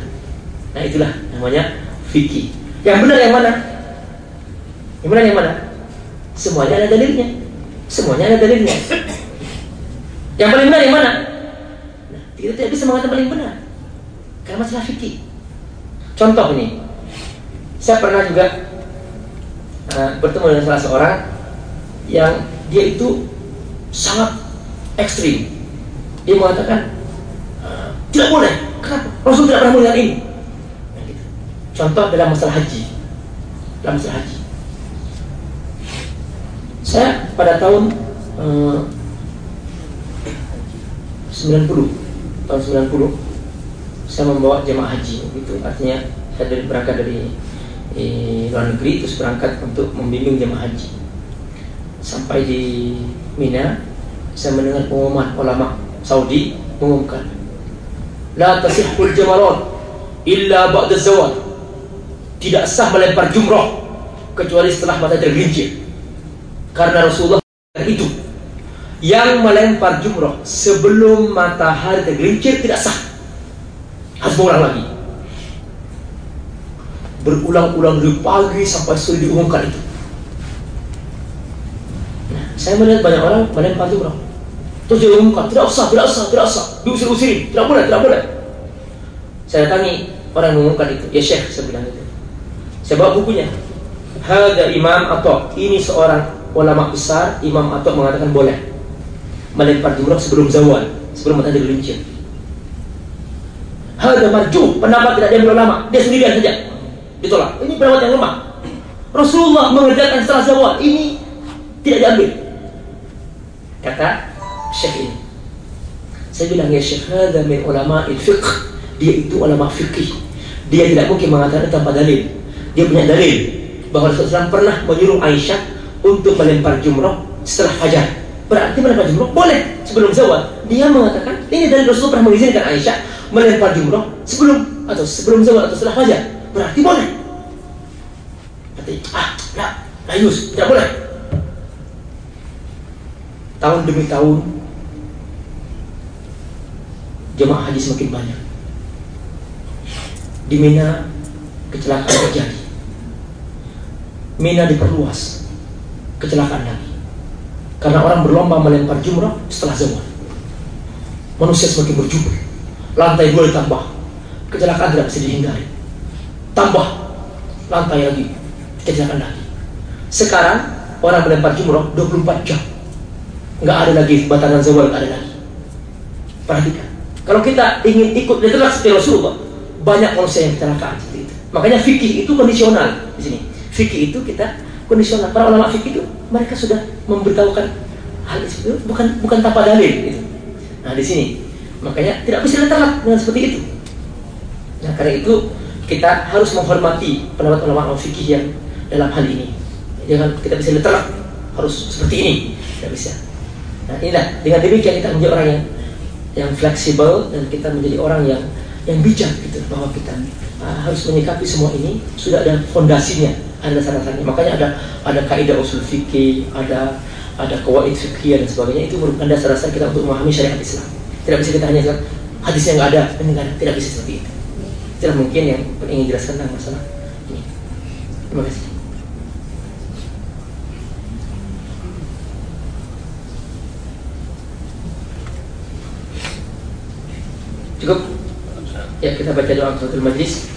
Nah, itulah namanya fikih. Yang benar yang mana? Yang benar yang mana? Semuanya ada dalilnya. Semuanya ada dalilnya. Yang paling benar yang mana? Nah, kita tidak bisa mengatakan paling benar. Karena masalah fikih. Contoh ini, saya pernah juga uh, bertemu dengan salah seorang yang dia itu sangat ekstrim. Dia mengatakan uh, tidak boleh Kenapa? Rasul tidak pernah melihat ini. Nah, gitu. Contoh dalam masalah haji. Dalam masalah haji. Saya pada tahun eh, 90 tahun 90 saya membawa jemaah haji itu artinya saya dari berangkat dari eh, luar negeri terus berangkat untuk membimbing jemaah haji. Sampai di Mina saya mendengar pengumuman ulama Saudi mengumumkan la tasihul jamarat illa ba'da zawal. Tidak sah melempar jumrah kecuali setelah matahari tergelincir karena Rasulullah itu. Yang melempar jumrah sebelum matahari tergelincir tidak sah harus berulang lagi. Berulang-ulang dari pagi sampai sore diumumkan itu. Nah, saya melihat banyak orang melempar jumrah terus diumumkan tidak usah, tidak usah, tidak usah. Diusir-usirin, tidak boleh, tidak boleh. Saya datangi orang yang mengumumkan itu. Ya syekh saya bilang itu saya bawa bukunya. Hada imam atau ini seorang ulama besar Imam Atok mengatakan boleh. Melempar jumrah sebelum zawal sebelum matahari gelincir Hada marju pendapat tidak diambil ulama dia sendirian saja. Ditolak ini pendapat yang lemah. Rasulullah mengerjakan setelah zawal. Ini tidak diambil. Kata Syekh ini. Saya bilang ya Syekh Hada min ulama fiqh. Dia itu ulama fikih dia tidak mungkin mengatakan tanpa dalil. Dia punya dalil bahwa Rasulullah pernah menyuruh Aisyah untuk melempar jumroh setelah fajar. Berarti melempar jumroh boleh sebelum zawal. Dia mengatakan ini dari Rasulullah pernah mengizinkan Aisyah melempar jumroh sebelum atau sebelum zawal atau setelah fajar. Berarti boleh. Berarti ah, tidak, layus, tidak boleh. Tahun demi tahun jemaah haji semakin banyak. Di Mina kecelakaan terjadi. Mina diperluas kecelakaan lagi. Karena orang berlomba melempar jumrah setelah zawal. Manusia semakin berjubel. Lantai dua ditambah. Kecelakaan tidak bisa dihindari. Tambah lantai lagi. Kecelakaan lagi. Sekarang orang melempar jumrah 24 jam. Nggak ada lagi batasan zawal, ada lagi. Perhatikan. Kalau kita ingin ikut literat seperti Rasulullah, banyak manusia yang kecelakaan. Makanya fikih itu kondisional di sini. Fikih itu kita kondisional para ulama fikih itu mereka sudah memberitahukan hal itu bukan bukan tanpa dalil gitu. Nah di sini makanya tidak bisa ditolak dengan seperti itu. Nah karena itu kita harus menghormati pendapat ulama fikih yang dalam hal ini. Jangan kita bisa ditolak harus seperti ini tidak bisa. Nah inilah dengan demikian kita menjadi orang yang yang fleksibel dan kita menjadi orang yang yang bijak gitu bahwa kita uh, harus menyikapi semua ini sudah ada fondasinya ada dasar-dasarnya makanya ada ada kaidah usul fikih ada ada kawaid fikih dan sebagainya. Itu merupakan dasar-dasar kita untuk memahami syariat Islam. Tidak bisa kita hanya hadis yang ada. Ini nggak ada. Tidak bisa seperti itu. Tidak mungkin yang ingin jelaskan tentang masalah ini. Terima kasih. Cukup? Ya kita baca doa satu majlis